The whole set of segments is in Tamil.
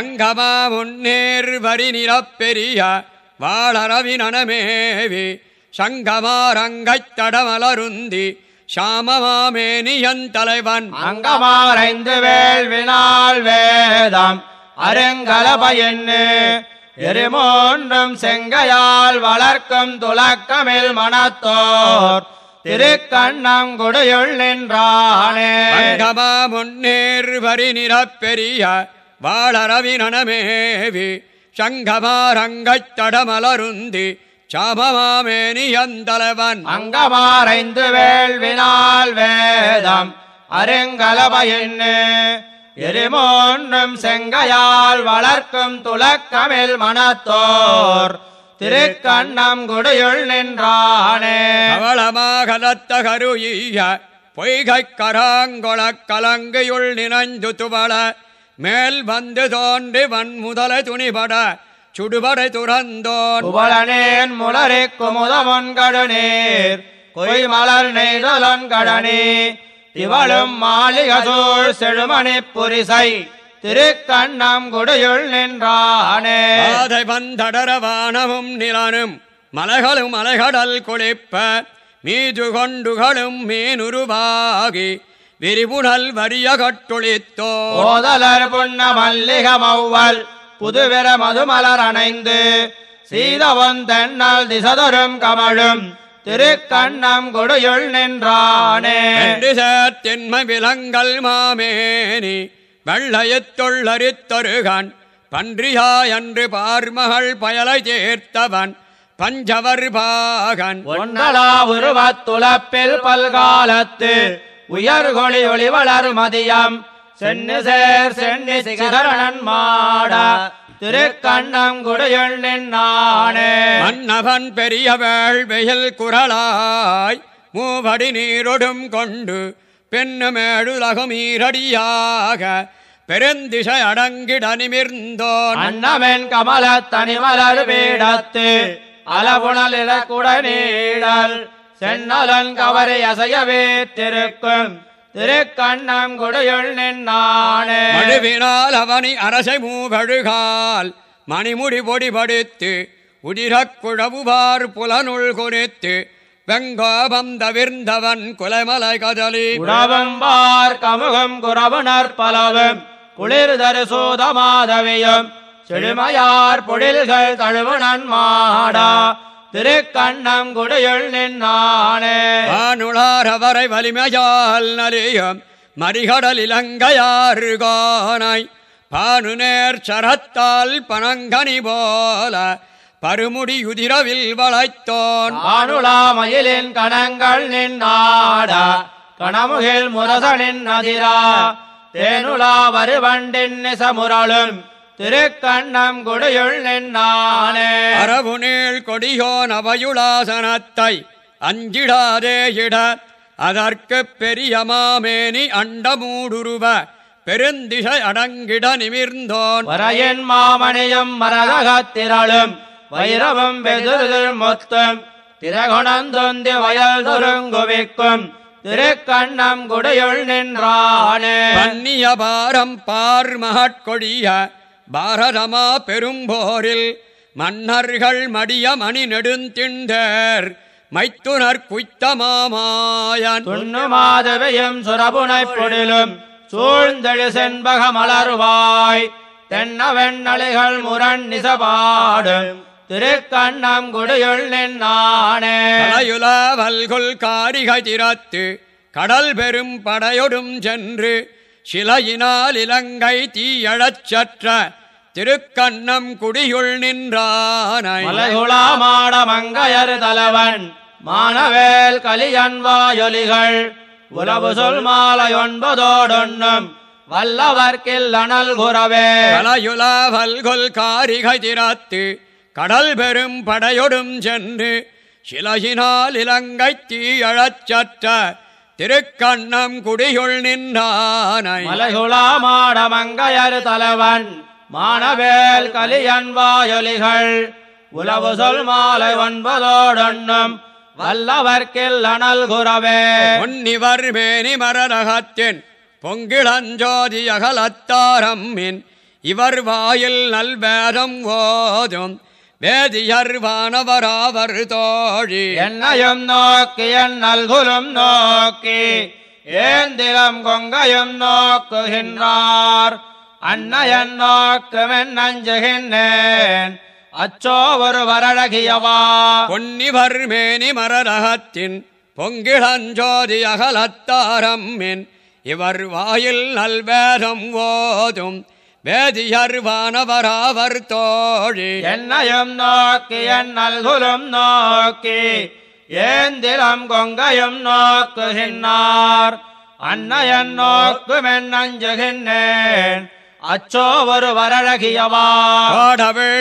சங்கமா முன்னேர் வரி நிறப்பெரிய வாழரவி நனமேவி சங்கமாரங்கைத் தடமலருந்தி சாமமாமேனியன் தலைவன். அங்கமாரைந்து வேள்வினால் வேதம் அருங்கலபயன்னு எரிமூன்றும் செங்கையால் வளர்க்கும் துலக்கமில் மனத்தோர் திருக்கண்ணம் குடியுள் நின்றானே. முன்னேர் வரி நிறப்பெரிய வாழரவி நனமேவி சங்கமாரங்கைத் தடமலருந்தி சாமமாமேனியன் தலைவன் அங்கமாரைந்து வேள்வினால் வேதம் அருங்கலபயன்னு எரிமூன்றும் செங்கையால் வளர்க்கும் துலக்கமில் மனத்தோர் திருக்கண்ணம் குடியுள் நின்றானே. அவளமாகலத்த கருய பொய்கைக் கராங்கொளக் கலங்கையுள் நினைந்து துவள மேல் வந்து தோன்றி வன்முதல துணிபட சுடுபடை துறந்தோன். புவளனேன் முளரி குமுதமொன் கடனீர் கொய் மலர் நெய்தலன் கடனே திவளும் மாளிகசூழ் செழுமணி புரிசை திருக்கண்ணம் குடியுள் நின்றானே. பாதை வந்தடர வானமும் நிலனும் மலைகளும் அலைகடல் குளிப்ப மீது கொண்டுகளும் மீனுருவாகி விரிபுணல் வரிய கட்டுளித்தோ ஓதலர் புன்ன மல்லிக மௌவல் புதுவிர மதுமலர் அணைந்து சீதவந்தென்னல் திசதரும் கமழும் திருக்கண்ணம் குடியுள் நின்றானே. சேர்த்தின்மை விலங்கல் மாமேனி வெள்ளையத்தொள்ளரித்தொருகன் பன்றியாய் அன்று பார்மகள் பயலை சேர்த்தவன் பஞ்சவர் பாகன். ஒன்றலா உருவத்துளப்பில் பல்காலத்து உயர்கொழி ஒளி வளர் மதியம். சென்னு சேர் சென்னி சிகரணன் மாட. திருக்கண்ணம் குடியுள் நின்னானே. மன்னவன் பெரிய வேள்வையில் குரலாய். மூவடி நீரொடும் கொண்டு பெண்ணுமேடுலகுமீரடியாக பெருந்திசை அடங்கிட நிமிர்ந்தோன். அன்னமென் கமல தனிமலர் பீடத்து. அலபுணல் இலக்குட நீடல். சென்னலன் கவரை அசையவே திருக்கும். திருக்கண்ணம் குடியுள் நின்னானே. மழுவினால் அவனி அரசை மூவழுகால் மணிமுடி பொடிபடுத்து உதிரக் குழவுவார் புலனுள் குறித்து வெங்கோபம் தவிர்ந்தவன் குலைமலை கதலி உணவம்பார் கமுகம் குறவுணர் பலவும் குளிர் தரு சூதமாதவியும் செழுமையார் பொழில்கள் தழுவுணன் மாடா. திருக்கண்ணம் குடியுள் நின்னானே. வானுளார் அவரை வலிமையால் நலியும் மறிகடல் இலங்கையாறு கோனாய் பானு நேர் சரத்தால் பனங்கனி போல பருமுடி உதிரவில் வளைத்தோன். ஆணுலா மயிலின் கணங்கள் நின்னாடா கணமுகில் முரசனின் அதிரா. தேனுலா வருவண்டின் நிசமுரளும் திருக்கண்ணம் குடியுள் நின்னானே. அரவுநீள் கொடியோன் அவையுளாசனத்தை அஞ்சிடாதே இட அதற்குப் பெரிய மாமேனி அண்டமூடுருவ பெருந்திசை அடங்கிட நிமிர்ந்தோன். வரையன் மாமணியும் மரகத்திரளும் வைரவம் வெதுருதிர் மொத்தம் திரகுணந்தொந்தி வயல் துருங்குவிக்கும் திருக்கண்ணம் குடியுள் நின்றானே. பன்னிய பாரம் பார் மகட்கொடிய பாரதமா பெரும்போரில் மன்னர்கள் மடிய மணி நெடுந்திண்டர் மைத்துனர் குய்த்த மாமாயன் துண்ணு மாதவையும் சுரபுனை பொடிலும் சூழ்ந்தெழு செண்பக மலர்வாய். தென்னவெண்ணலைகள் முரண் நிசபாடும் திருக்கண்ணம் குடியுள் வல்கொல் காரிகை திறத்து கடல் பெரும் படையொடும் சென்று சிலையினால் இலங்கை தீயழச் சற்ற திருக்கண்ணம் குடியுள் நின்றானை மலைகுளாமாட மங்கையர் தலைவன் மானவேல் கலியன் வாயொலிகள் உலவு சொல் மாலை ஒன்பதோடொன்னும் வல்லவர்க்கில் அனல் குறவே. கலையுல வல்கொல் காரிகை திறத்து கடல் பெரும் படையொடும் சென்று சிலையினால் இலங்கை தீயழச் சற்ற திருக்கண்ணம் குடியுள் நின்றானை மலைகுளாமாட மங்கையர் தலைவன் மானவேல் கலியன் வாயொலிகள் உலவு சொல் மாலை ஒன்பதோடொன்னும் வல்லவர்க்கில் அனல் குறவே. பொன்னிவர் மேனி மரரகத்தின் பொங்கிளஞ்சோதி அகலத்தாரம்மின் இவர் வாயில் நல்வேதம் ஓதும் வேதியர் வானவராவர் தோழி. என்னையும் நோக்கி என் நல்குலும் நோக்கி ஏந்திலம் கொங்கையும் நோக்குகின்றார். அன்னையன் நோக்குமென் நஞ்சுகின்றேன் அச்சோ ஒரு வரழகியவா? பொன்னிவர் மேனி மரரகத்தின் பொங்கிழஞ்சோதி அகலத்தாரம்மின். இவர் வாயில் நல்வேதம் ஓதும் வேதியர் வானவராவர் தோழி. என்னையும் நோக்கி என் நல்குலும் நோக்கி ஏந்திலம் கொங்கையும் நோக்குகின்றார். அன்னையன் நோக்குமென் நஞ்சுகின்றேன் அச்சோ ஒரு வரழகியவா.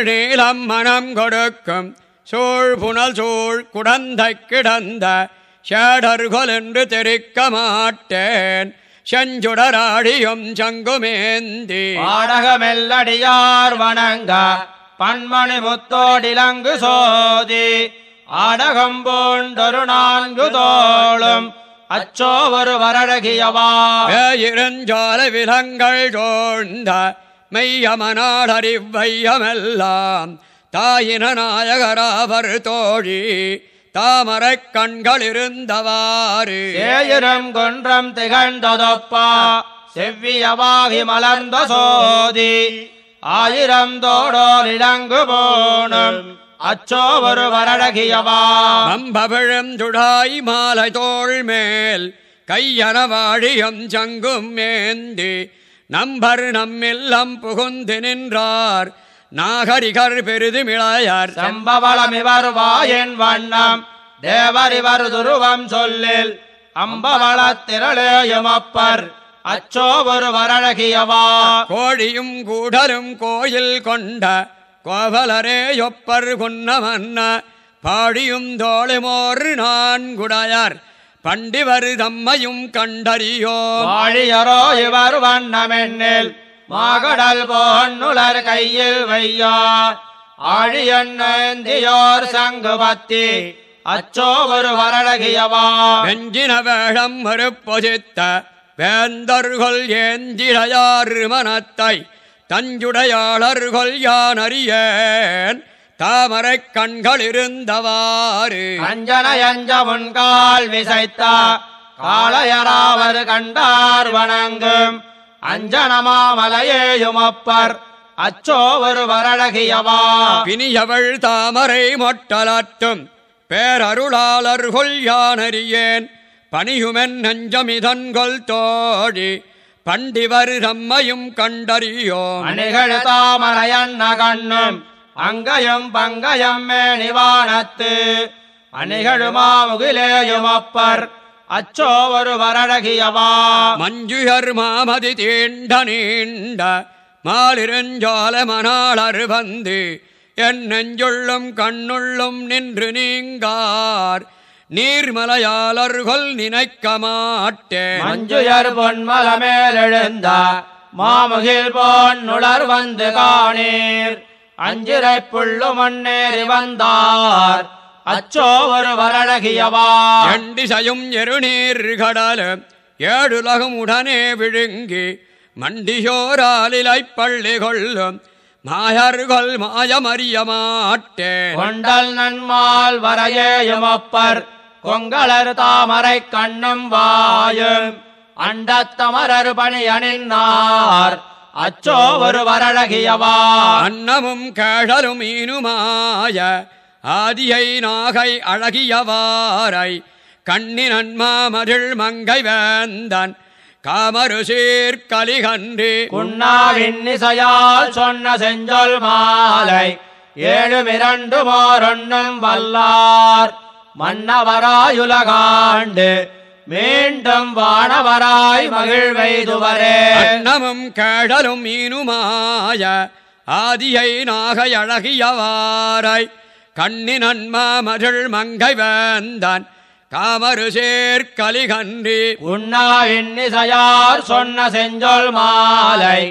நீலம் மனம் கொடுக்கும் சூழ் புனல் சூழ் குடந்தை கிடந்த ஷேடர்கொல் என்று தெரிக்க மாட்டேன். செஞ்சுடராடியும் சங்குமேந்தி. ஆடகமெல்லடியார் வணங்க பன்மணி முத்தோடிலங்கு சோதி. ஆடகம் பூண்டொரு நான்கு தோளும் அச்சோ ஒரு வரழகியவா இருஞ்சோல விலங்கள் சோழ்ந்த மெய்யமனாடறிவையமெல்லாம் தாயின நாயகராவர் தோழி தாமரைக் கண்கள் இருந்தவாறு சேயிரம் கொன்றம் திகழ்ந்ததொப்பா. செவ்வியவாகி மலர்ந்த சோதி. ஆயிரம் தோடோல் இளங்கு போனும் அச்சோ ஒரு வரழகியவா. மம்பவிழும் துடாய் மாலை தோள் மேல் கையன வாழியம் சங்கும் மேந்தி. நம்பர் நம்மில்லம் புகுந்து நின்றார் நாகரிகர் பெரிதுமிளையார் சம்பவளமிவர் வாயின் வண்ணம் தேவரிவர் துருவம் சொல்லில். அம்பவள திரளேயுமப்பர் அச்சோ ஒரு வரழகியவா. கோழியும் கூடலும் கோயில் கொண்ட கோவலரே ஒப்பர் குன்னமன்ன பாடியும் தோளுமோர் நான்குடையார் பண்டிவர் தம்மையும் கண்டறியோ. வாழியரோ இவர் வண்ணமென்னில் மாகடல் போன்னுலர் கையில் வையா. ஆழியன்னேந்தியோர் சங்கு பத்தி அச்சோ ஒரு வரழகியவா. வெஞ்சின வேடம் மறுப்பொதித்த வேந்தர்கொல் ஏந்திழையார் மனத்தை தஞ்சுடையாளர்கொல் யான் அறியேன் தாமரைக் கண்கள் இருந்தவாறு அஞ்சன எஞ்ச முன்கால் விசைத்த காளையராவர் கண்டார் வணங்கும். அஞ்சனமாமலையேயுமப்பர் அச்சோ ஒரு வரழகியவா. பிணியவள் தாமரை மொட்டலாட்டும் பேரருளாளர்கொல் யானறியேன். பணியுமென் நஞ்சமிதன்கொல் தோழி பண்டிவர் தம்மையும் கண்டறியோம். அணிகள் தாமரையண்ண கண்ணும் அங்கயம் பங்கயம் மேனிவானத்து. அணிகளுமா முகிலேயுமப்பர் அச்சோ ஒரு வரழகியவா மஞ்சுயர் மாமதி தீண்ட நீண்ட மாலிருஞ்சோல மணாளர் வந்து என் நெஞ்சுள்ளும் கண்ணுள்ளும் நின்று நீங்கார். நீர்மலையாளர்கள் நினைக்க மாட்டேன் மஞ்சுயர் பொன்மல மேலெழுந்த மாமுகில் பொன்னுளர் வந்து காணீர். அஞ்சிரை புள்ளு மண்ணேறி வந்தார் அச்சோ ஒரு வரழகியவா எண்டிசையும் எருநீர் கடலும் ஏழுலகம் உடனே விழுங்கி மண்டியோராலிலை பள்ளி கொள்ளும் மாயர்கள் மாயமறிய மாட்டேன் கொண்டல் நன்மால் வரையேயுமப்பர் கொங்களர் தாமரை கண்ணும் வாயும். அண்டத்தமரர் பணி அணிந்தார் அச்சோ ஒரு வரழகியவா அன்னமும் கேழலும் மீனுமாய. ஆதியை நாகை அழகியவாரை கண்ணின் அன்மாமதில் மங்கை வேந்தன். காமரு சீர்கலிகன்றி. குன்னாவின் இசையால் சொன்ன செஞ்சொல் மாலை. ஏழும் இரண்டு மோரொன்னும் வல்லார். மன்னவராயுலகாண்டு மீண்டும் வானவராய் மகிழ்வைதுவரே. அன்னமும் கேழலும் மீனுமாய ஆதியை நாகை அழகியவாரை கண்ணின் அன்மாமதில் மங்கை வேந்தன் காமரு சீர்கலிகன்றி. உண்ணாவின் இசையார் சொன்ன செஞ்சொல் மாலை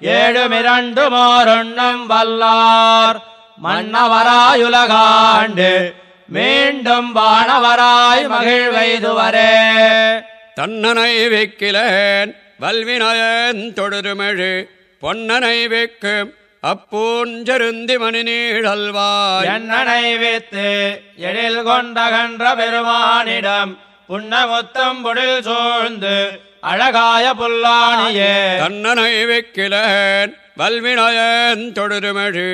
ஏழும் இரண்டு மோரொன்னும் வல்லார். மன்னவராயுலகாண்டு மீண்டும் வானவராய் மகிழ்வைதுவரே. தன்னனை வைக்கிலேன் வல்வினயன் தொழுதுமெழு பொன்னனை வைக்கும் அப்பூஞ்சருந்தி மணி நீழல்வாய். என்னனை வைத்து எழில் கொண்டகன்ற பெருமானிடம் புன்னமுத்தம் பொழில் சூழ்ந்து அழகாய புல்லாணியே. தன்னனை வைக்கிலேன் வல்வினயன் தொழுதுமழு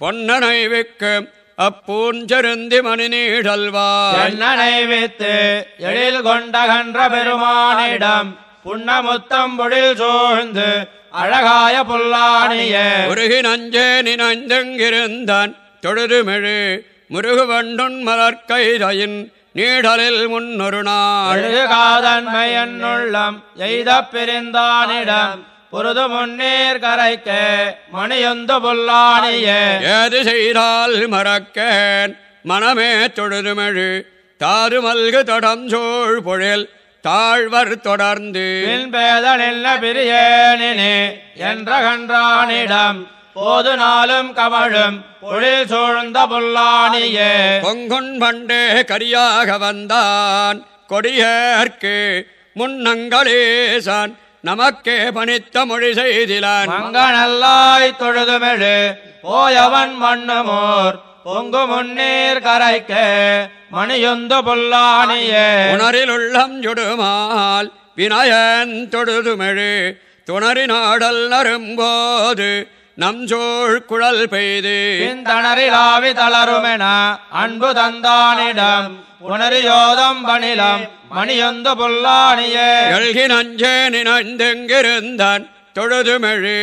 பொன்னனை வைக்கும் அப்பூஞ்சருந்தி மணி நீழல்வாய் என்னனை வைத்து எழில் கொண்டகன்ற பெருமானிடம் புன்னமுத்தம் பொழில் சூழ்ந்து அழகாய புல்லாணியே. உருகி நஞ்சே நினைந்தெங்கிருந்தான். தொழுதுமெழு முருகு வண்டுன் மலர்கைதையின் நீடலில் முன்னொரு நாள். அழகு காதன்மை என்னுள்ளம் எய்த பிரிந்தானிடம் புருது முன்னீர் கரைக்க மணியொந்து புல்லாணியே ஏது செய்தால் மறக்கேன்? மனமே தொழுதுமெழு தாறு மல்கு தொடஞ்சோள் பொழில் தாழ்வர் தொடர்ந்து. பின்பேதனில்ல பிரியேனினே என்ற கன்றானிடம் போது நாளும் கமழும் பொழில் சூழ்ந்த புல்லாணியே பொங்குன் பண்டே கரியாக வந்தான் கொடியேற்கு முன்னங்களேசான் நமக்கே பணித்த மொழி செய்திலான். மங்கனல்லாய் தொழுதுமெழு போயவன் மண்ணுமோர் பொங்கு முன்னீர் கரைக்க மணியொந்து புல்லாணியே உணரில் உள்ளம் ஜுடுமால் வினயன் தொழுதுமெழு துணறி நாடல் நரும்போது நம் சோழ் குழல் பெய்து. பின்தணரிலாவி தளருமென அன்பு தந்தானிடம் உணரியோதம் பணிலம் மணியொந்து புல்லாணியே எழுகி நஞ்சே நினைந்தெங்கிருந்தான் தொழுதுமெழு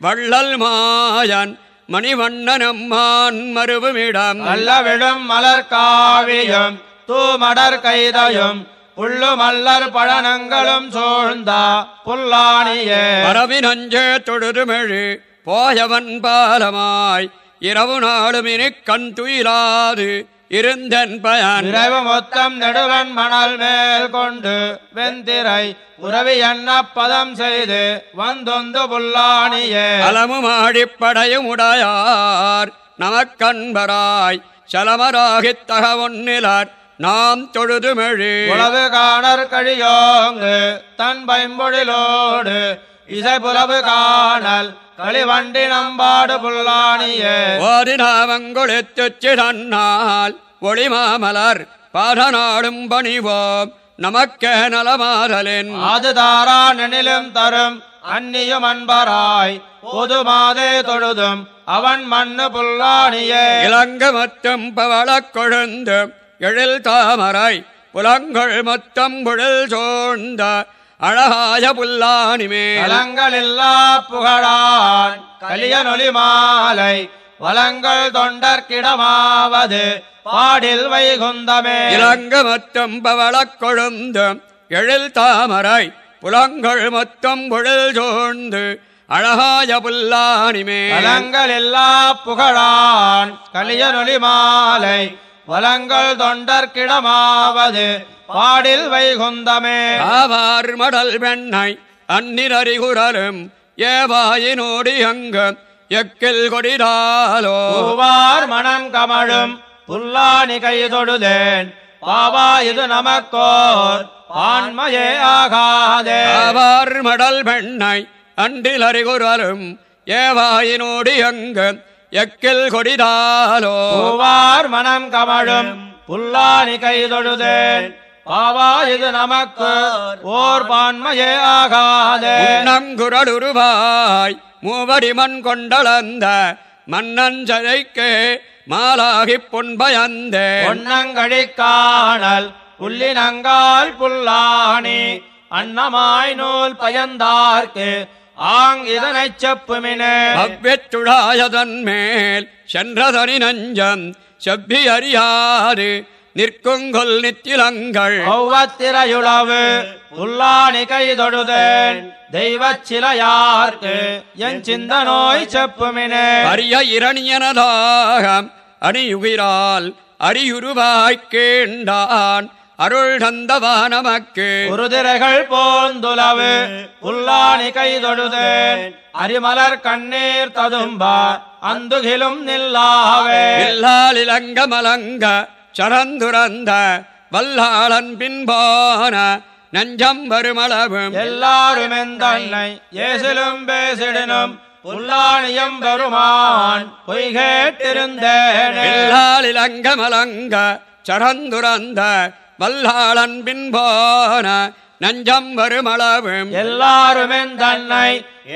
வள்ளல் மாயன் மணிவண்ணனம்மான் மருவுமிடம். நல்ல விழும் மலர் காவியும் தூமடர் கைதையும் புள்ளு மல்லர் பழனங்களும் சூழ்ந்தா புல்லாணியே பரவி நஞ்சே தொழுதுமெழு போயவன் பாலமாய் இரவு நாளும் இனி கண் துயிலாது இருந்தன் பயன். விரைவு மொத்தம் நெடுவன் மணல் மேல் கொண்டு வெந்திரை உறவி எண்ண பதம் செய்து வந்தொந்து புல்லாணியே. அலமும் ஆடிப்படையும் உடையார் நமக்கன்பராய் சலமராகித் தக ஒன்னிலார் நாம் தொழுதுமெழு. உளவு காணர் கழியோங்கு தன் பைம்பொழிலோடு இசை புலவு காணல் களிவண்டி நம்பாடு புல்லாணியே. ஓதினாவங்கொழித்துச்சி தன்னால் ஒளிமாமலர் பாதநாடும் பணிவோம் நமக்கே நலமாதலின். அது தாரா நெனிலும் தரும் அந்நியும் அன்பராய் பொது மாதே தொழுதும் அவன் மண்ணு புல்லாணியே. இளங்க மொத்தம் பவளக் கொழுந்து எழில் தாமரை புலங்கள் மொத்தம் புழல் சோழ்ந்த அழகாய புல்லானிமே கலங்களில்லா புகழான் கலியனொலி மாலை வளங்கள் தொண்டர்கிடமாவது பாடில் வைகுந்தமே இளங்க மொத்தம் பவளக் கொழுந்து எழில் தாமரை புலங்கள் மொத்தம் புழல் சோழ்ந்து அழகாய புல்லானிமே கலங்களில்லா புகழான் கலியனொலி மாலை வளங்கள் தொண்டர்கிடமாவது பாடில் வைகுந்தமே. ஆவார் மடல் வெண்ணை அந்நிரறிகுரலும் ஏவாயினோடி அங்கு எக்கில் கொடிதாலோ. பூவார் மனம் கமழும் புல்லானி கை தொழுதேன் பாவா இது நமக்கோர் ஆன்மையே ஆகாதே. ஆவார் மடல் வெண்ணை அன்றில் அறிகுரலும் ஏவாயினோடி அங்கு எக்கில் கொடிதாலோ? பூவார் மனம் கமழும் புல்லானி கை தொழுதேன் பாவா இது நமக்கு ஓர் பான்மையே ஆகாதே. நங்குரலுருவாய் மூவடி மண் கொண்டளந்த மன்னன் சதைக்கு மாலாகிப் பொன்பயந்தே. பொன்னங்கழி காணல் புல்லினங்கால் புல்லாணி அன்னமாய் நூல் பயந்தார்க்கு ஆங் இதனைச் செப்புமினே. அவ்வெற்றுழாயதன் மேல் சென்றதனி நஞ்சம் செவ்வி அறியாது நிற்குங்கொல் நித்திலங்கள். ஒவ்வத்திரையுளவு புல்லாணி கை தொழுதேன் தெய்வச் சிலையார்க்கு என் சிந்த நோய் செப்புமினே. அரிய இரணியனதாகம் அணியுகிறால் அரியுருவாய்க் கேண்டான். அருள் தந்தவா நமக்கு உருதிரைகள் போந்துலவு புல்லாணி கை தொழுதேன் அரிமலர் கண்ணீர் ததும்பா அந்துகிலும் நில்லாவே இல்லால் இலங்க மலங்க சரந்துரந்த வல்லாளன் பின்போன நஞ்சம் வருமளவும். எல்லாரும் எந்தன்னை ஏசிலும் பேசிடினும் புல்லாணியம் பெருமான் பொய் கேட்டிருந்தேனே. இல்லாலிலங்கமலங்க சரந்துரந்த வல்லாளன் பின்போன நஞ்சம் வருமளவும். எல்லாருமென் தன்னை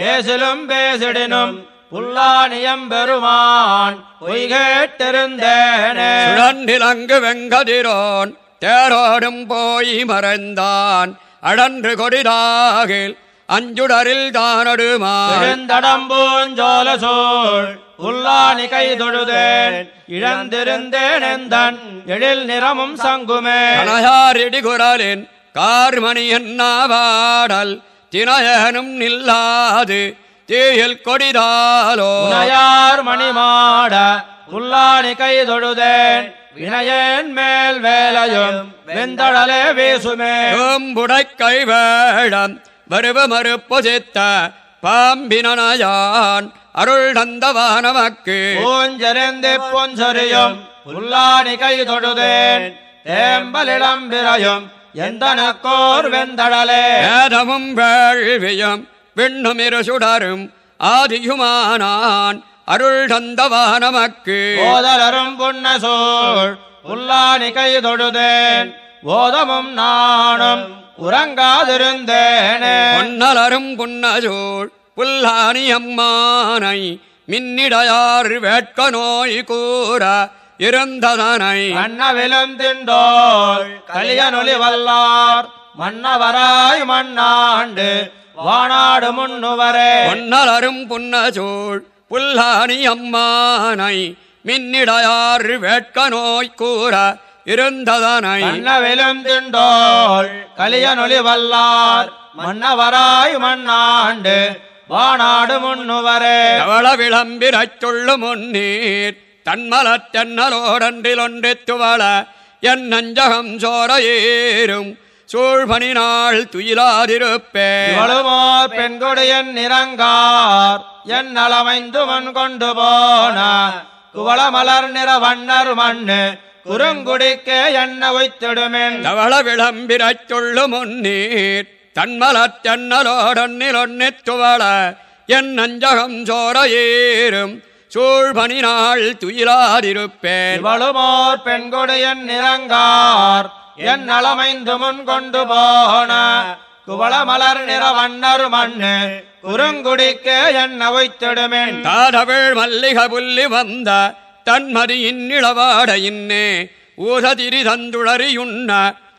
ஏசிலும் பேசிடினும் புல்லாணியம் பெருமான் பொய் கேட்டிருந்தேனே சுழன்றிலங்கு வெங்கதிரோன் தேரோடும் போய் மறைந்தான். அடன்று கொடிதாகில் அஞ்சுடரில் தானடுமான். எழுந்தடம்பூஞ்சோல சோழ் புல்லாணி கை தொழுதேன் இழந்திருந்தேன் எந்தன் எழில் நிறமும் சங்குமே. கனகாரிடி குரலின் கார்மணி என்னாவாடல் தினயனும் நில்லாது தீயில் கொடிதாலோ. உனையார் மணிமாட புல்லாணி கை தொழுதேன் வினையேன் மேல் வேலையும் வெந்தடலே வீசுமே. பூம்புடை கைவேடம் வருவ மறுப்பொசித்த பாம்பினயான் அருள் தந்தவா நமக்கு. பூஞ்செறிந்து பொஞ்சொரியும் புல்லாணி கை தொழுதேன் தேம்பலிடம் விரையும் எந்தனக்கோர் வெந்தடலே. வேதமும் வேள்வியும் விண்ணுமிரு சுடரும் ஆதியுமானான் அருள் தந்தவா நமக்கு. ஓதலரும் புன்ன சோழ் புல்லாணி கை தொழுதேன் ஓதமும் நானும் உறங்காதிருந்தேனே. பொன்னலரும் புன்னசூழ் புல்லானி அம்மானை மின்னிடையார் வேட்க நோய் கூற இருந்ததனை. மன்னவிலும் திண்டோள் கலியனொலி வல்லார் மன்னவராய் மண்ணாண்டு வானாடு முன்னுவரே. பொன்னலரும் புன்னசூழ் புல்லானி அம்மானை மின்னிடையார் வேட்க நோய் கூற இருந்ததனை மன்னவிலும் திண்டோள் கலியனொலி வல்லார் மன்னவராய் மண்ணாண்டு வானாடு முன்னுவரே. தவள விளம்பிரச் சொல்லு முன்னீர் தன்மலத்தென்னலோடன்றிலொன்று துவள என் நஞ்சகம் சோர ஏறும் சூழ்பனி நாள் துயிலாதிருப்பேன் இவளுமோர் பெண்கொடியன் நிறங்கார் என் நலமைந்து மண் கொண்டு போன குவள மலர் நிற வண்ணர் மண்ணு குறுங்குடிக்கே என்ன வைத்திடுமென். தவள விளம்பிரச் சொல்லு முன்னீர். தன்மலத்தென்னலோடன்னிலொன்னு துவள என் நஞ்சகம் சோர ஏறும். சூழ்பனி நாள் துயிலாதிருப்பேன். இவளுமோர் பெண்கொடியன் நிறங்கார். என் நலமைந்து முன் கொண்டு போன குவள மலர் நிற வண்ணர் மண்ணு குறுங்குடிக்கே என்ன வைத்திடுமென். தாதவிழ் மல்லிக புல்லி வந்த தன்மதியின் இளவாட இன்னே ஊசதிரி தந்துளறியுண்ண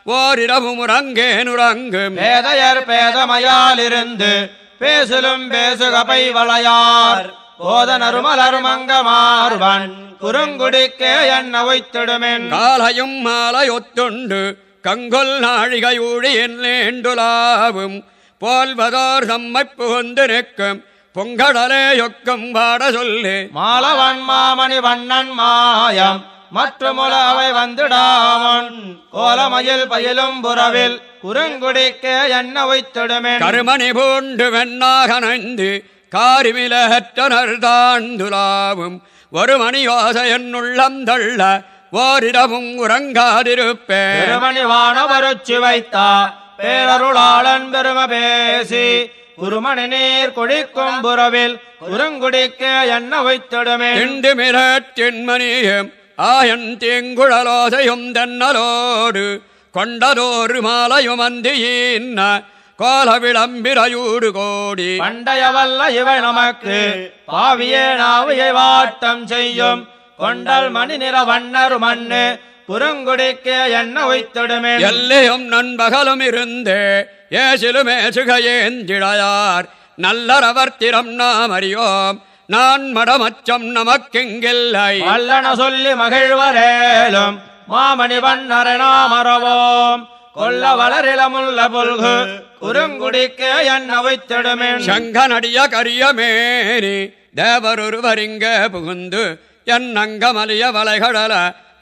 ஓரிரவு முறங்கேனுறங்கும் பேதையர் பேதமையாலிருந்து பேசிலும் பேசுகபை வளையார். போதனருமலர் மங்கமார்வன் குறுங்குடிக்கே என்ன வைத்திடுமென் காலையும் மாலையொத்துண்டு கங்கொல் நாழிகையூழி என்னேண்டுலாவும். போல்வதோர் தம்மை புகுந்து நிற்கும் பொங்கடலே యొக்கும் பாட சொல்லு. மாலவன் மாமணி வண்ணன் மாயம் மற்றுமுல அவை வந்துடாமன். கோலமயில் பயிலும் புறவில் குறுங்குடிக்கே என்ன வைத்திடுமென் கருமணி பூண்டு வெண்ணாக நைந்து காரிமிலற்றனர் தாண்டுலாவும் ஒரு மணியோச என்னுள்ளம் தள்ள ஓரிடமும் உறங்காதிருப்பேன். வானவருச்சி வைத்தா பேரருளாளன் பெரும பேசி குருமணி நீர் குடிக்கும் புறவில் குறுங்குடிக்கே என்ன வைத்திடுமே. திண்டு மிரட்டின்மணியும் ஆயன் தேங்குழலோசையும் தென்னலோடு கொண்டதோரு மாலையும் அந்தியின்ன கோல விளம்பிரையூடு கோடி. பண்டைய வல்ல இவை நமக்கு பாவியே நாவியை வாட்டம் செய்யும். கொண்டல் மணி நிற வண்ணர் மண்ணு குறுங்குடிக்கே என்ன வைத்திடுமே. எல்லையும் நண்பகலும் இருந்தே ஏசிலுமே சுகையேந்திழையார் நல்லரவர் திறம் நாம் அறியோம். நான் மடமச்சம் நமக்கெங்கில்லை. வல்லன சொல்லி மகிழ்வரேலும் மாமணி வண்ணரை நாம் அறவோம். கொல்ல வளரிளமுள்ள புல்கு குறுங்குடிக்கே என்ன வைத்திடுமே சங்கனடிய கரியமேனி தேவரொருவரிங்க புகுந்து என் அங்கமலிய வளைகடல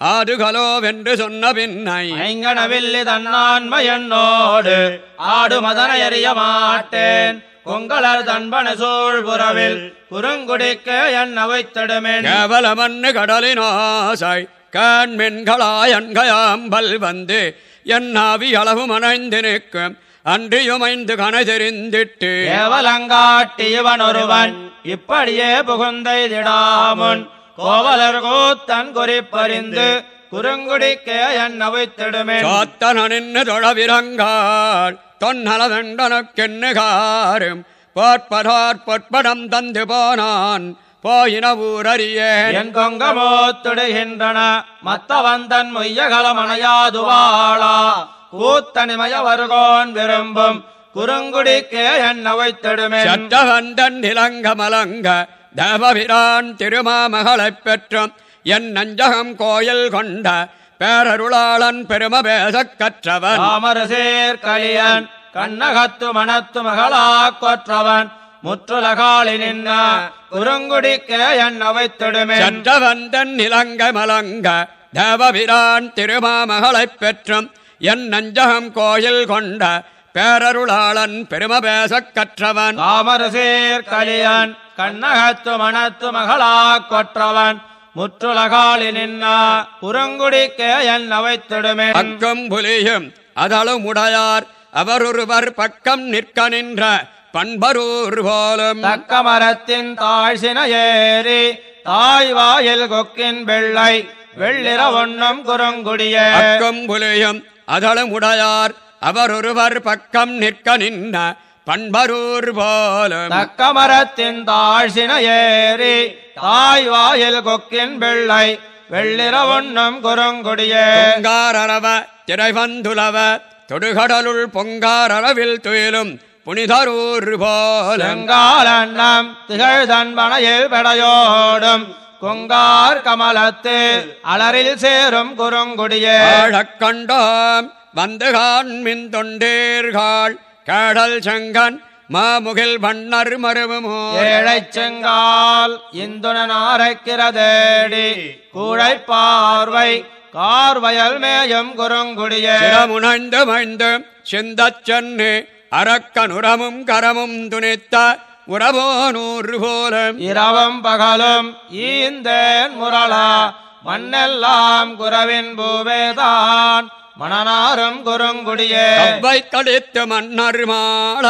ஆதுகலோ வென்று சொன்ன பின்னை ஐங்கனவில்லி தன்னான்மை என்னோடு ஆடு மதன எறிய மாட்டேன். கொங்கலர் தன்பன சூழ் புறவில் குறுங்குடிக்கே என்ன வைத்திடுமேன் கேவல மண்ணு கடலினாசாய் காண்மென்களாயன்கயாம்பல் வந்து என் ஆவி அளவு மனைந்து நிற்கும் அன்றியுமைந்து கனை தெரிந்திட்டு. கேவலங்காட்டி இவன் ஒருவன் இப்படியே புகுந்தைதிடாமுன் கோவலர் கூத்தன் குறிப்பறிந்து குறுங்குடிக்கே என் அவைத்திடுமே. சாத்தனின்னு தொழவிரங்காள் தொன்னலதண்டனுக்கென்னுகாரும் போற்பதார் பொற்படம் தந்து போனான் போயின ஊரறியேன் என் கொங்கமோத்துடுகின்றன மத்தவந்தன் மொய்யகலமணையாது வாழா கூத்தனிமய வருகோன் விரும்பும் குறுங்குடிக்கே என் அவைத்திடுமே. சட்டவந்தன் நிலங்க மலங்க தேவபிரான் திருமாமகளைப் பெற்றும் என் நஞ்சகம் கோயில் கொண்ட பேரருளாளன் பெரும பேசக் கற்றவன். தாமரசேர் கலியன் கண்ணகத்து மனத்து மகளா கொற்றவன். முற்றுலகாளி நின்ன குறுங்குடிக்கே என் அவைத்திடுமே. சட்டவந்தன் நிலங்க மலங்க தேவபிரான் திருமாமகளைப் பெற்றும் என் நஞ்சகம் கோயில் கொண்ட பேரருளாளன் பெரும பேசக் கற்றவன். தாமரசேர் கலியன் கண்ணகத்து மனத்து மகளா கொற்றவன். முற்றுலகாளி நின்ன குறுங்குடிக்கே என் அவைத்திடுமே அக்கம் புலியும் அதளும் உடையார். அவரொருவர் பக்கம் நிற்க நின்ற பண்பரூர் போலும். தக்க மரத்தின் தாழ்சின ஏறி தாய் வாயில் கொக்கின் வெள்ளை. வெள்ளிர ஒன்னும் குறுங்குடியே. அக்கம் புலியும் அதளும் உடையார். அவரொருவர் பக்கம் நிற்க நின்ற பண்பரூர் போலும் தக்க மரத்தின் தாழ்சின ஏறி தாய் வாயில் கொக்கின் வெள்ளை வெள்ளிர ஒன்னும் குறுங்குடியே பொங்காரரவ திரைவந்துலவ தொடுகடலுள் பொங்காரரவில் துயிலும் புனிதரூர் போலும் செங்காலண்ணம் திகழ்தன் மனையில் பெடையோடும் கொங்கார் கமலத்து அலரில் சேரும் குறுங்குடியே கண்டோம் வந்து காண்மின் தொண்டேர்கள் கேடல் செங்கன் மாமுகில் வண்ணர் மருவமோ ஏழைச் செங்கால் இந்துணன் ஆரைக்கிறதேடி கூழை பார்வை கார்வயல் மேயும் குறுங்குடியே. சிரமுனைந்து மைந்து சிந்தச் சென்னு அரக்கனுரமும் கரமும் துணித்த உறவோனூர் போலும் இரவும் பகலும் ஈந்தேன் முரளா மண்ணெல்லாம் குறவின் பூவேதான். மணனாரும் குறுங்குடியே கவ்வை கடித்து மன்னர் மாள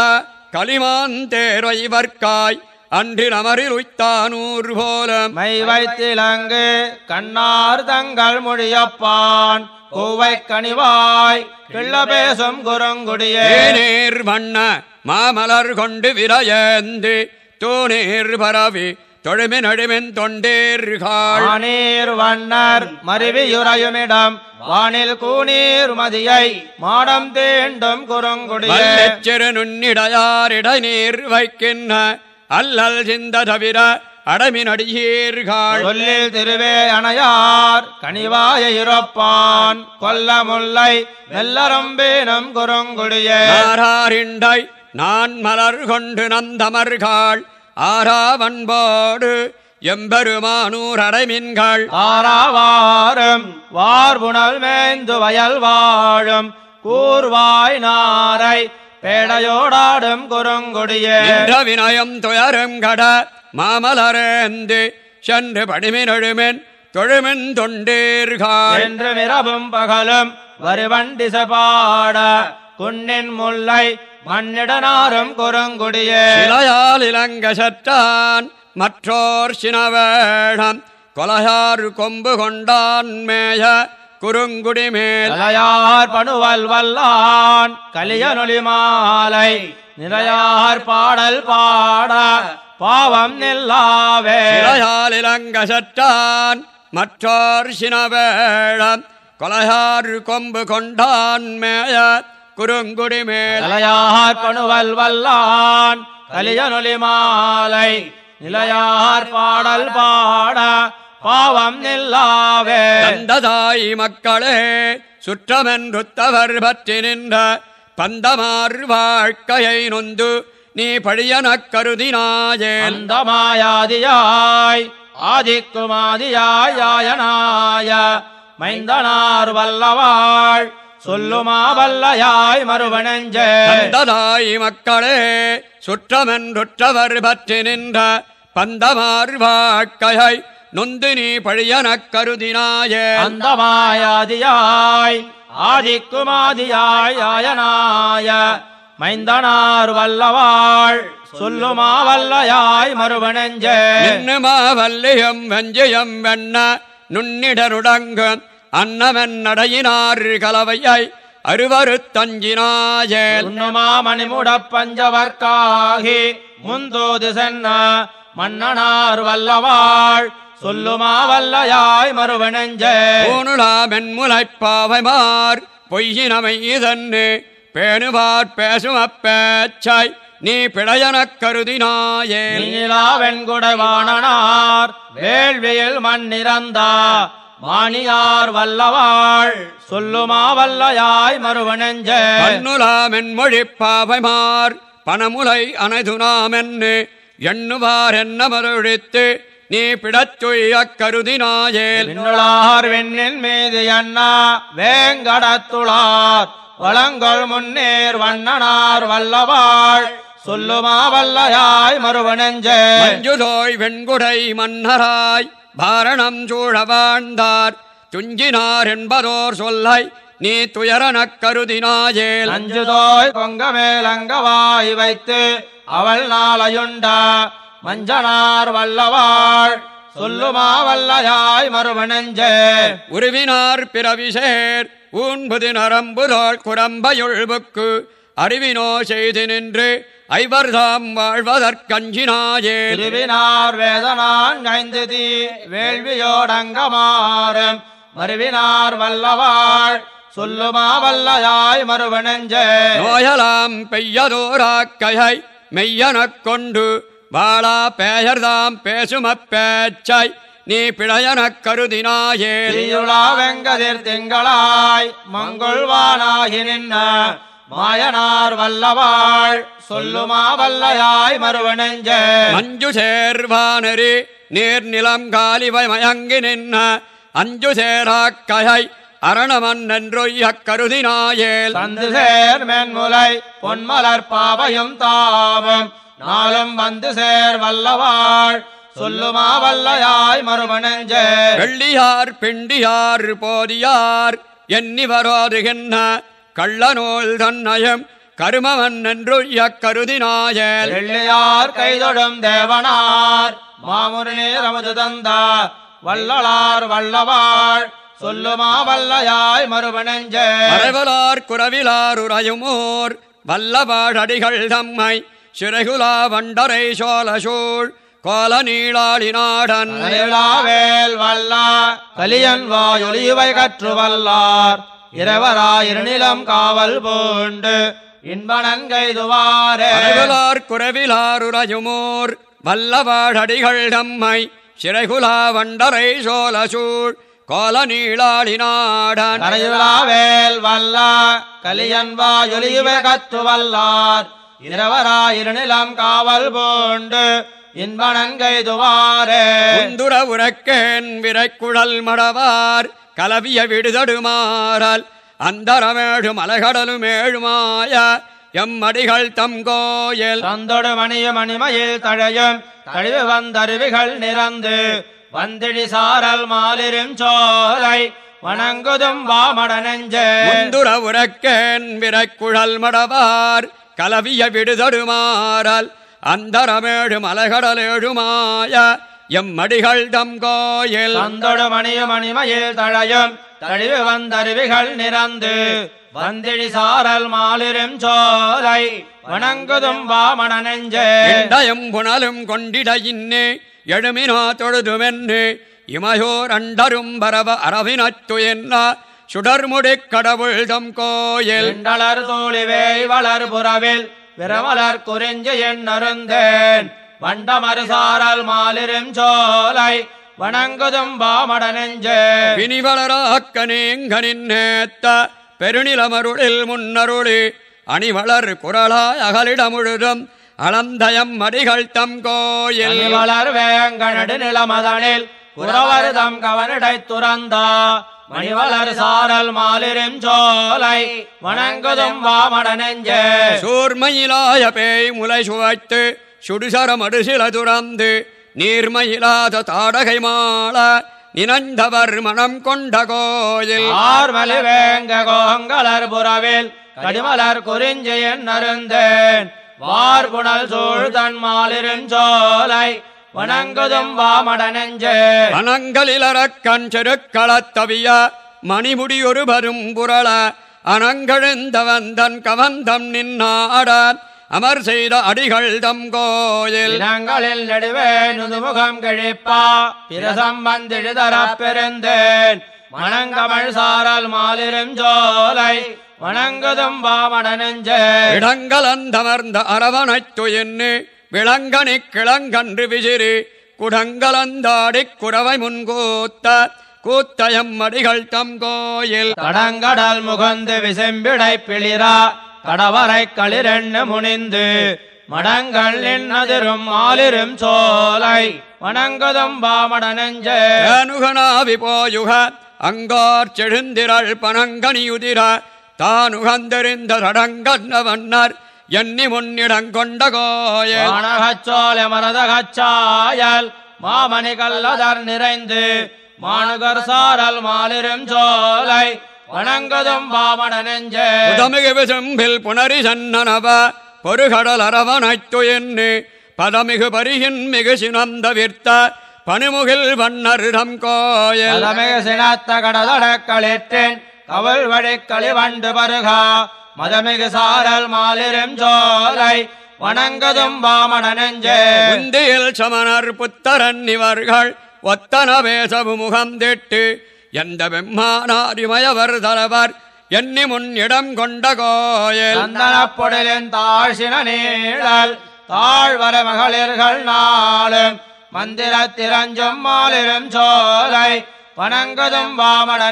களிமான் தேர்வைவர்க்காய் அன்றில் அமரில் உய்த்தானூர் போலும் மை வைத்திலங்கு கண்ணார் தங்கள் மொழியப்பான் கோவை கனிவாய் கிள்ள பேசும் குறுங்குடியே தேநீர் வண்ண மாமலர் கொண்டு விரையேந்து தூணீர் பரவி தொழுமின் அழுமின் வானீர் வண்ணர் மருவியுறையுமிடம் வானில் கூனீர் மதியை மாடம் தீண்டும் குறுங்குடியே. வல்லச்சிறு நுண்ணிடையாரிடை நீர் வைக்கின்ற அல்லல் சிந்த தவிர அடமின் அடியீர்கள் சொல்லில் திருவே அணையார் கனிவாய இருப்பான் கொல்ல முல்லை மெல்லரம்பேனும் குறுங்குடியே. நாராரிண்டை நான் மலர் கொண்டு நந்தமர்கள் ஆராவன்போடு எம்பெருமானூர் அடைமின்கள். ஆறாவாரும் வார்புணல் மேந்து வயல் வாழும் கூர்வாய் நாரை பேடையோடாடும் குறுங்குடியே. வினயம் துயரும் கட மாமலரேந்து சென்று படிமின் எழுமின் தொழுமின் தொண்டீர்கள் என்று மிரவும் பகலும் வருவண்டிச பாட குன்னின் முல்லை மண்ணிடனாரும் குறுங்குடியே இளையால் இலங்க சற்றான் மற்றோர் சினவேடம். கொலையார் கொம்பு கொண்டான் மேய குறுங்குடி மேல். நிலையார் பணுவல் வல்லான் கலியனொளி மாலை. நிலையார் பாடல் பாட பாவம் நில்லாவே. இளையால் இலங்க சற்றான் மற்றோர் சினவேடம். கொலையார் கொம்பு கொண்டான் மேய குறுங்குடி மேல். நிலையார் பணுவல் வல்லான் கலியனொளி மாலை. நிலையார் பாடல் பாட பாவம் நில்லாவே. தந்ததாய் மக்களே சுற்றமென்றுத்தவர் பற்றி நின்ற பந்தமார் வாழ்க்கையை நொந்து நீ பழியனக் கருதினாயேல் அந்த மாயாதியாய் ஆதிக்குமாதியாய் ஆயனாய மைந்தனார் வல்லவாள் சொல்லுமா வல்லையாய் மறுவனஞ்சே. தந்ததாய் மக்களே சுற்றமென்றுற்றவர் பற்றி நின்ற பந்தமார் வாழ்க்கையை நொந்து நீ பழியனக் கருதினாயேல் அந்த மாயாதியாய் ஆதிக்குமாதியாய் ஆயனாய. மைந்தனார் வல்லவாள் சொல்லுமா வல்லையாய் மறுவனெஞ்சே. இன்னுமா வல்லியம் வெஞ்சயம் வெண்ண நுண்ணிடருடங்கும் அன்னவன் நடையினார் கலவையை அருவருத்தஞ்சினாயேல் உண்ணுமா மணிமுடப் பஞ்சவர்க்காகி முந்தோது சென்ன மன்னனார் வல்லவாள் சொல்லுமா வல்லையாய் மறுவனெஞ்சே. பூணுலா மென்முலைப்பாவைமார் பொய்யினமை இதன்னு பேணுவார் பேசும் அப்பேச்சாய் நீ பிழையனக் கருதினாயேல் நீலா வெண்குடைவாணனார் வேள்வியில் மண்ணிறந்தா மாணியார் வல்லவாள் சொல்லுமா வல்லையாய் மறுவனெஞ்சே பன்னுலா மென்மொழிப்பாவைமார் பணமுலை அனைதுனாமென்னு எண்ணுவார் என்ன மருழித்து நீ பிடச்சொய்யக் கருதினாயேல் வெண்ணின் மீது அண்ணா வேங்கடத்துளார் வளங்கொள் முன்னேர் வண்ணனார் வல்லவாள் சொல்லுமா வல்லையாய் மறுவனெஞ்சே மஞ்சுதோய் வெண்குடை மன்னராய் பாரணம் சூழ வாழ்ந்தார் துஞ்சினார் என்பதோர் சொல்லை நீ துயரனக் கருதினாயேல். அஞ்சுதோய் பொங்க மேலங்கவாய் வைத்து அவள் நாளையுண்ட மஞ்சனார் வல்லவாள். சொல்லுமா வல்லையாய் மறுவனெஞ்சே உருவினார் பிறவிசேர். ஊன்புது நரம்புதோள் குரம்பையுள்புக்கு அறிவினோ செய்து நின்று ஐவர்தாம் வாழ்வதற்கஞ்சினாயேல் திருவினார் வேதனான் ஐந்து தீ வேள்வியோடங்கமாறும் மறுவினார் வல்லவாள் சொல்லுமா வல்லையாய் மறுவனெஞ்சே நோயலாம் பெய்யதோராக்கையை மெய்யனக் கொண்டு வாழா பேயர்தாம் பேசுமப்பேச்சாய் நீ பிழையனக் கருதினாயேல் திரியுலா வெங்கதிர் திங்களாய் மங்கொள்வானாகி நின்ன மாயனார் வல்லவாள் சொல்லுமா வல்லையாய் மறுவனெஞ்சே மஞ்சு சேர்வானரி நீர்நிலம் காலிவை மயங்கி நின்ன. அஞ்சு சேராக்கையை அரணமன் என்றொய்யக் கருதினாயேல் தந்து சேர் மென்முலை பொன்மலர் பாவையும் தாவும். நாளும் வந்து சேர் வல்லவாள் சொல்லுமா வல்லையாய் மறுவனெஞ்சே வெள்ளியார் பிண்டியார் போதியார் எண்ணி வரோதுகின்ற கள்ளநூல் தன்னயம் கருமவன் என்றொய்யக் கருதினாயேல். வெள்ளியார் கைதொடும் தேவனார் மாமுரநீர் அமுது தந்த வள்ளலார் வல்லவாள் சொல்லுமா வல்லையாய் மறுவனெஞ்சே மறைவலார் குறவிலார் உறையுமோர் வல்லவாழடிகள் தம்மை சிறைகுலா வண்டரை சோழசூழ் கோல நீளாளி நாடன் வேல் வல்லா கலியன் வாயொலிவை கற்று வல்லார். இரவராயிரு நிலம் காவல் பூண்டு. குறவிலார் உறையுமோர் வல்லவாழடிகள் தம்மை சிறைகுலா வண்டரை சோழசூழ். கோல நீளாளி நாடன் கரையுலாவேல் வல்லா கலியன் வாயொலிவை கற்று வல்லார் இரவராயிரு நிலம் காவல் பூண்டு. இன்பனன்கைதுவாரே. உந்துர உரக்கேன் விரைக்குழல் மடவார் கலவிய விடுதடுமாறல் அந்தரமேழும் அலகடலும் ஏழுமாய எம்மடிகள் தம் கோயில். தந்தொடு மணியும் மணிமயில் தழையும் தழிவு வந்தருவிகள் நிறந்து வந்திடி சாரல் மாலிரும் சோலை வணங்குதும் வாமட நெஞ்சே. உந்துர உரக்கேன் விரைக்குழல் மடவார் கலவிய விடுதடுமாறல் அந்தரமேழும் அலகடல் ஏழுமாய எம்மடிகள் தம் கோயில். தந்தொடு மணியும் மணிமயில் தழையும் தழிவு வந்தருவிகள் நிறந்து வந்திடி சாரல் மாலிரும் சோலை வணங்குதும் வாமட நெஞ்சே. இண்டயம் புனலும் கொண்டிட இன்னே எழுமினோ தொழுதுமென்னு இமையோர் அண்டரும் பரவ அரவினத்து என்ன சுடர்முடிக் கடவுள் தம் கோயில். தோழிவேய் வளர் புறவில் விரமலர் குறிஞ்சு என் அருந்தேன். வண்டமறு சாரல் மாலிரும் சோலை வணங்குதும் பாமட நெஞ்சே. பிணிவளராக்கனேங்கனின் நேத்த பெருநிலமருளில் முன்னருளி அணிவளர் குரலாய் அகலிடமுழுதும் அளந்தயம் மடிகள் தம் கோயில். வளர் வேங்கனடு நிலமதனில் குறவர் தம் கவனிடை துறந்தா மணிவளர் சாரல் மாலிரும் சோலை வணங்குதும் பாமட நெஞ்சே சூர்மையிலாய பேய் முலை சுவைத்து சுடுசரமடு சில துறந்து நீர்மையிலாத தாடகை மாள நினைந்தவர் மனம் கொண்ட கோயில். ஆர்மலி வேங்க கோங்கலர் புறவில் கடிமலர் குறிஞ்சியின் அருந்தேன் வார்புணல் சூழ் தன்மாலிருஞ்சோலை வணங்குதும் வாமட நெஞ்சே அனங்களிலறக்கண் செருக்களத்தவிய மணிமுடியொரு வரும் புரள அனங்கழுந்தவந்தன் கவந்தம் நின்னாட அமர் செய்த அடிகள் தம் கோயில். இனங்களில் நடுவே நுதுமுகம் கிழிப்பா பிரசம் வந்திழுதரப் பெருந்தேன். மணங்கமழ் சாரல் மாலிருஞ்சோலை வணங்குதும் வாமட நெஞ்சே இடங்கலந்தமர்ந்த அரவணைத் துயின்னு விளங்கனி கிளங்கன்று விசிறி குடங்கலந்தாடிக் குடவை முன்கூத்த கூத்தயம் அடிகள் தம் கோயில். தடங்கடல் முகந்து விசெம்பிடை பிளிரா கடவரை களிரெண்ணு முனிந்து மடங்கள் நின்னதிரும் மாலிரும் சோலை வணங்குதும் பாமட நெஞ்சே. ஏனுகனாவி போயுக அங்கார் செழுந்திரள் பனங்கனியுதிர தானுகந்தெறிந்த சடங்கன்ன வண்ணர் எண்ணி முன்னிடங்கொண்ட கோயில். வானகச்சோலை மரதகச்சாயல் மாமணி கல்லதர் நிறைந்து மானுகர் சாரல் மாலிரும் சோலை வணங்குதும் பாமட நெஞ்சே. புதமிகு விசும்பில் புனரி சன்னனவ பொறுகடல் அரவணைத்து எண்ணு பதமிகு பரியின் மிகு சினந்த விர்த்த பனிமுகில் வண்ணர் தம் கோயில். சினத்த கடதட களிற்றின் கவல் வழி களிவண்டு பருகா மதமிகு சாரல் மாலிரும் சோலை வணங்குதும் பாமட நெஞ்சே. முந்தியில் சமணர் புத்தரன் இவர்கள் ஒத்தன பேசவு முகம் திட்டு எந்த வெம்மானாரிமயவர் தலைவர் எண்ணி முன் இடம் கொண்ட கோயில். சந்தனப்பொடலின் தாழ்சின நீழல் தாழ்வர மகளிர்கள் நாளும் மந்திர திரஞ்சும் மாலிரும் சோலை வணங்குதும்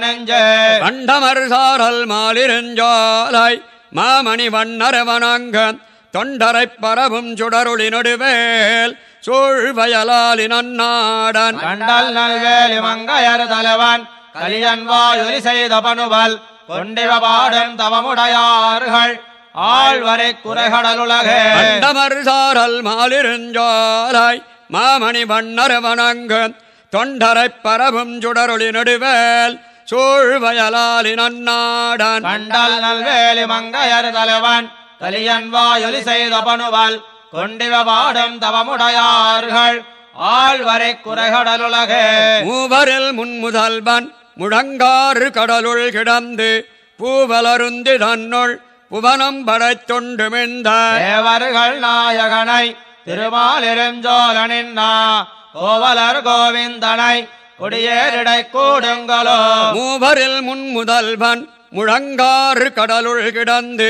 நெஞ்சே. கண்டமர் சாரல் மாலிருஞ்சோலை மாமணி வண்ணர வணங்க தொண்டரைப் பரவும் சுடருளி நடுவேல் சூழ்வயலாலி நன்னாடன் கண்டல் நல்வேலி மங்கையர் தலைவன் கலியன் வாயுலி செய்த பணுவல் கொண்டிவ பாடும் தவமுடையார்கள் ஆழ்வரை குறைகடலுலகே. கண்டமர் சாரல் மாலிருஞ்சோலை மாமணி வண்ணர வணங்க தொண்டரைப் பரவும் சுடருளி நடுவேல் சூழ்வயலாலி நன்னாடன் கண்டல் நல்வேலி மங்கையர் தலைவன் கலியன் வாயுலி செய்த பணுவல் கொண்டிவ பாடும் தவமுடையார்கள். ஆழ்வரை குறைகடலுலகே. மூவரில் முன்முதல்வன் முழங்காறு கடலுள் கிடந்து பூவலருந்தி தன்னுள் புவனம் படைத்தொண்டு மிழ்ந்த தேவர்கள் நாயகனை திருமாலிருஞ்சோலனின் நா கோவலர் கோவிந்தனை கொடியேரிடை கூடுங்களோ. மூவரில் முன்முதல்வன் முழங்காறு கடலுள் கிடந்து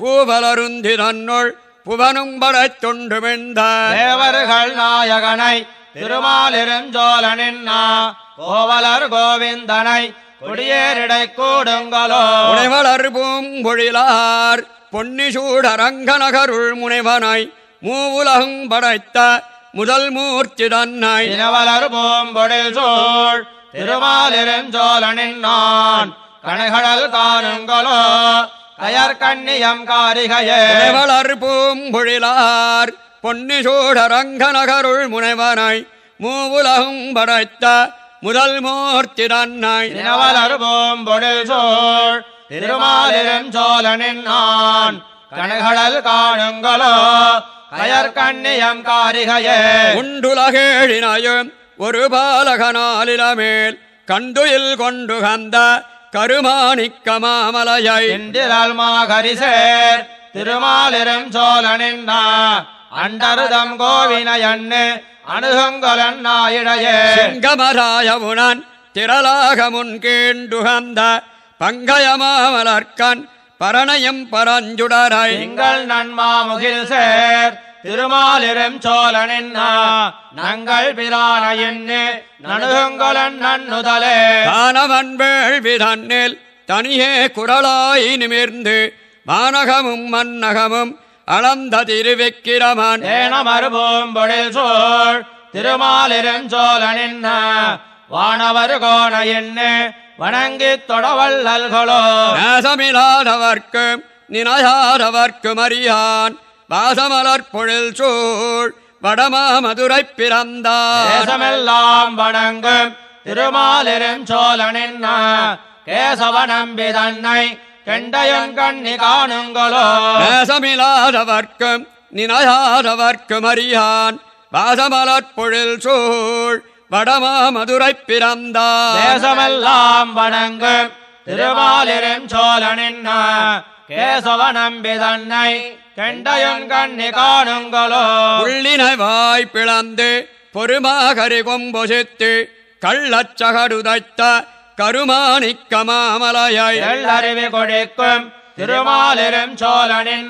பூவலருந்தி தன்னுள் புவனும் படைத்தொண்டு மிழ்ந்த தேவர்கள் நாயகனை திருமாலிருஞ்சோலனின் நா கோவலர் கோவிந்தனை கொடியேரிடை கூடுங்களோ. முனைவளர் பூம்பொழிலார் பொன்னிசூடரங்க நகருள் முனைவனாய் மூவுலகும் படைத்த முதல் மூர்த்தி தன்னாய் தினவலர் பூம்பொழில் சூழ் திருமாலிருஞ்சோலனின் நான் கணைகடல் காணுங்களோ கயர் கண்ணியம் காரிகையே. முனைவளர் பூம்பொழிலார் பொன்னிசூடரங்க நகருள் முனைவனாய் மூவுலகும் படைத்த முதல் மூர்த்தி தன்னாய் தினவலர் பூம்பொழில் சூழ் திருமாலிருஞ்சோலனின் நான் கணைகடல் காணுங்களோ கயர் கண்ணியம் காரிகையே. உண்டுலகேழினாயும் ஒரு பாலகனாலிலமேல் கண்டுயில் கொண்டு கந்த கருமாணிக்க மாமலையை. இந்திரல் மாகரிசேர் திருமாலிரும் சோழனின் நா அண்டருதம் கோவினையண்ணு அணுகுங்கொலன் நாயிடையே. சிங்கமராயமுனன் திரளாக முன்கீண்டுகந்த பங்கயமாமலர்கண் பரணையும் பரஞ்சுடரை. திங்கள் நன்மா முகில் சேர் திருமாலிரும் சோழனின் நா நங்கள் பிரான எண்ணு நணுகுங்கொலன் நன்னுதலே தானவன் வேள்வி தன்னில் தனியே குரலாய் நிமிர்ந்து வானகமும் மன்னகமும் அளந்த திருவிக்கிரமன். தேனமருபூம்பொழில் சோழ் திருமாலிரும் சோழனின் நா வானவர் கோண எண்ணு வணங்கித் தொடவல்லல்களோ நேசமில்லாதவர்க்கும் நினையாதவர்க்கும் அறியான். வாசமலர் பொழில் சூழ் வடமாமதுரை பிறந்தார். தேசமெல்லாம் வணங்கும் திருமாலிரும் சோழனின் கேசவ நம்பி தன்னை கெண்டயம் கண்ணி காணுங்களோ? நேசமில்லாதவர்க்கும் நினையாதவர்க்கும் அறியான் வாசமலற் பொழில் சூழ் வடமா மதுரை பிறந்தார். தேசமெல்லாம் வணங்கும் திருமாலிரும் சோழனின் கேசவ நம்பி தன்னை கெண்டயம் கண்ணி காணுங்களோ. உள்ளினை வாய் பிளந்து பொறுமாகரி கொம்பொசித்து கள்ளச்சகடுதைத்த கருமாணிக்க மாமலையை எள்ளறிவி கொடிக்கும் திருமாலிரும் சோழனின்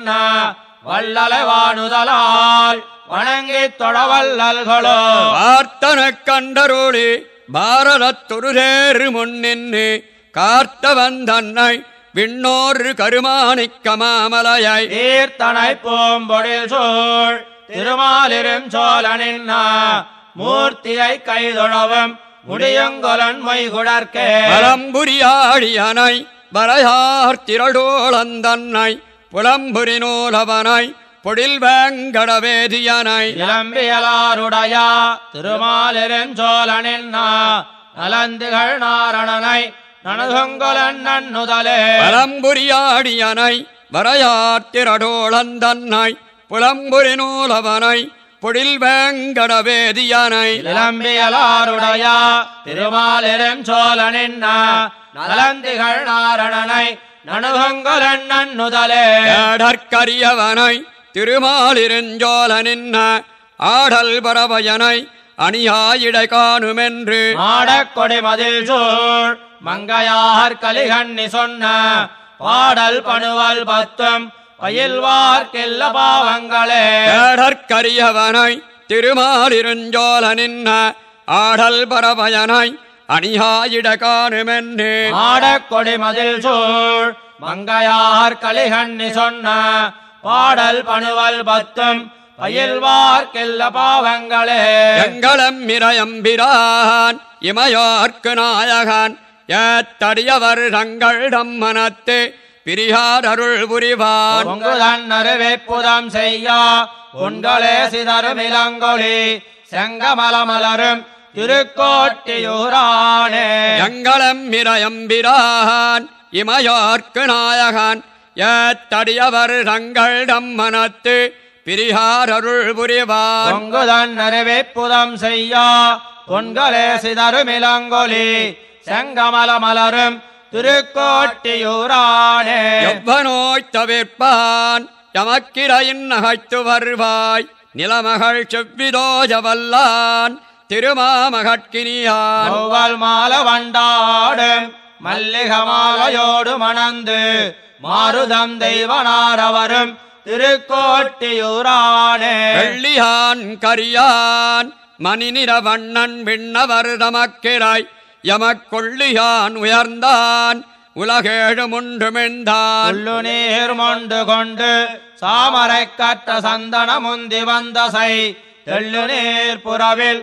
வல்லலவானுதலால் வணங்கித் தொழவல்லல்களோ. பார்த்தன கண்டரோடி பாரதத்தொரு சேரு முன்னின்னு கார்த்தவன் தன்னை விண்ணோரு கருமாணிக்க மாமலையை தீர்த்தனை பூம்பொழில் சூழ் திருமாலிரும் சோழனின் மூர்த்தியை கைதொழவும் முடியங்கொலன் மொய்குடற்கே. பலம்புரியாடியனை வரையார் திரடோளந்தன்னை புலம்புரி நூலவனை பொடில் வேங்கடவேதியனை இளம்பியலாருடையா திருமாலிரும் சோழனின் நலந்துகள் நாரணனை நனதுங்கொலன் நன்னுதலே பலம்புரியாடியனை வரையார் திரடோளந்தன்னை புலம்புரி நூலவனை பொடில் வேங்கடவேதியனை இளம்பியலாருடையா திருமாலிரும் சோழனின் நலந்திகள் நாரணனை நனுகங்கொலன் நன்னுதலே ஏடற்கரியவனை திருமாலிருஞ்சோலனின்ன ஆடல் பரவயனை அணியாயிடை காணுமென்று. மாடக்கொடி மதில் சூழ் மங்கையார் கலிகண்ணி சொன்ன பாடல் பணுவல் பத்தும் பயில்வார்க்கெல்ல பாவங்களே. ஏடற்கரியவனை திருமாலிருஞ்சோலனின்ன ஆடல் பரவயனை அணியாயிட காணுமென்று மாடக்கொடி மதில் சூழ் மங்கையார் கலிகண்ணி சொன்ன பாடல் பணுவல் பத்தும் பயில்வார்க்கெல்ல பாவங்களே. எங்களம் இறையம்பிரான் இமையோர்க்கு நாயகன் ஏத்தடியவர் தங்கள் மனத்து பிரியாரருள் புரிவான். பொங்குதன் அருவேப்புதம் செய்யா உண்களே சிதறுமிலங்கொழி செங்கமல மலரும் திருக்கோட்டியூரானே. எங்களம் இறையம்பிரான் இமையோர்க்கு நாயகன். ஏத்தடியவர் தங்கள் மனத்து பிரியாரருள் புரிவான். பொங்குதன் அருவேப்புதம் செய்யா உண்களே சிதறுமிலங்கொழி செங்கமல மலரும் திருக்கோட்டியூரானே. எவ்வனோய் தவிர்ப்பான் எமக்கிரையின் நகைத்து வருவாய். நிலமகள் செவ்விதோஜவல்லான் திருமாமகட்கினியான். மால வண்டாடும் மல்லிக மாலையோடு மணந்து மாருதம் தெய்வனாரவரும் திருக்கோட்டியூரானே. வெள்ளியான் கரியான் மணிநிற வண்ணன் விண்ணவர் தமக்கிராய் எமக்கொள்ளியான் உயர்ந்தான் உலகேழு முண்டுமென்றான் உள்ளு நீர் மொண்டு கொண்டு சாமரை கற்ற சந்தன முந்தி வந்தசை தெள்ளு நீர் புறவில்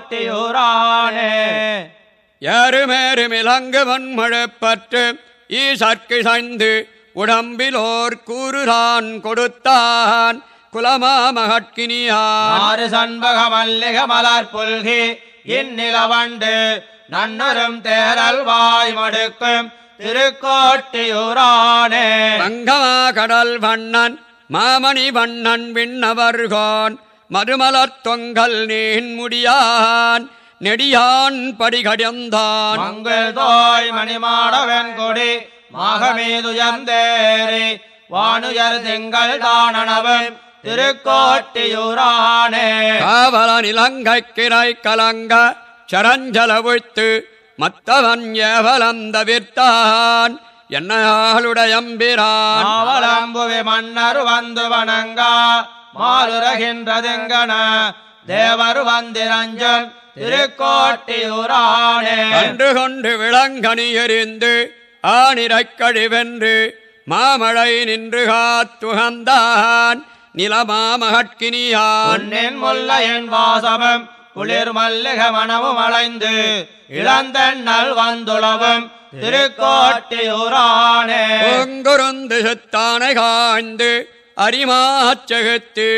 திருக்கோட்டியூரானே. ஏறுமேறு மிலங்கு வன்மழப்பற்று ஈசற்கு சைந்து உடம்பிலோர் கூறுதான் கொடுத்தான் குலமாமகட்கினியான். ஆறு சண்பக மல்லிக மலர் புல்கி இந்நிலவண்டு நன்னரும் தேரல் வாய் மடுக்கும் திருக்கோட்டியூரானே. மங்கமா கடல் வண்ணன் மாமணி வண்ணன் விண்ணவர்கோன் மதுமலர் தொங்கல் நீன் முடியான் நெடியான் படிகடந்தான் மங்கள் தோய் மணிமாடவன் கொடி மாகமீதுயர்ந்தேரி வானுயர் திங்கள் தானனவன் திருக்கோட்டியூரானே. காவலன் இலங்கை கிரை கலங்க சரஞ்சலவித்து மத்தவன் ஏவலம் தவிர்த்தான் என்னுடையம்பிரான் ஆவலம்புவி மன்னர் வந்து வணங்கா. மாலுரகின்றதுங்கன தேவர் வந்திரஞ்சன் திருக்கோட்டியூரானே. கண்டு கொண்டு விளங்கனி எறிந்து ஆனிரைக் கழிவென்று மாமழை நின்று காத்துகந்தான். நிலமாமகட்கினியான். பொன்னின் முல்லையின் வாசமும் குளிர் மல்லிக மனமும் அலைந்து இளந்தெண்ணல் வந்துளவும் திருக்கோட்டியூரானே பூங்குருந்து செத்தானை காய்ந்து அரிமாச்செகுத்து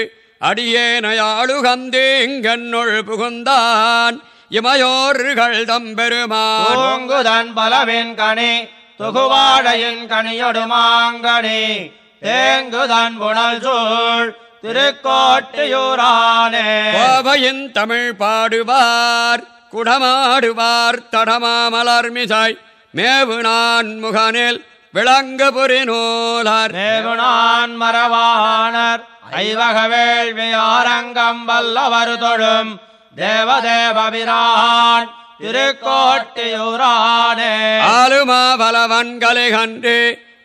அடியேனையாளுகந்து இங்கென்னுள் புகுந்தான் இமையோர்கள் தம்பெருமான். பலவின் கனி தொகுவாடையின் கனியொடு மாங்கனி தேங்குதன் புனல் சூழ் திருக்கோட்டியூரானே. கோவையின் தமிழ் பாடுவார் குடமாடுவார் தடமாமலர்மிசாய் மேவு நான் முகனில் விளங்கு புரிநூலார். மேகுணான் மரவாணர் ஐவக வேள்வியாரங்கம் வல்லவர் தொழும் தேவதேவபிரான் திருக்கோட்டியூரானே. ஆலுமா பலவன் கலைகன்று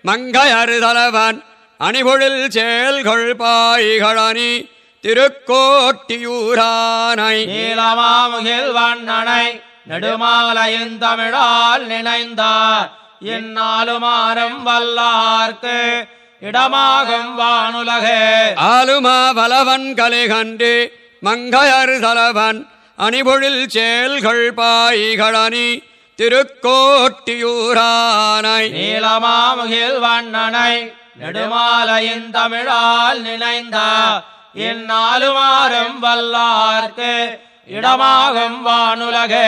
மங்கையறுதலவன் அணிபொழில் செயல்கொள் பாய்களணி திருக்கோட்டியூரானை. நீலமாமுகில் வண்ணனை நெடுமாலையின் தமிழால் நினைந்தார். இந்நாளுமாறும் வல்லார்க்கு இடமாகும் வானுலகே. ஆலுமா பலவன் கலைகன்று மங்கையறுதலவன் அணிபொழில் செயல்கொள் பாய்களணி திருக்கோட்டியூரானை. நீலமாமுகில் வண்ணனை நெடுமாலையின் தமிழால் நினைந்த இந்நாலுமாறும் வல்லார்க்கு இடமாகும் வானுலகே.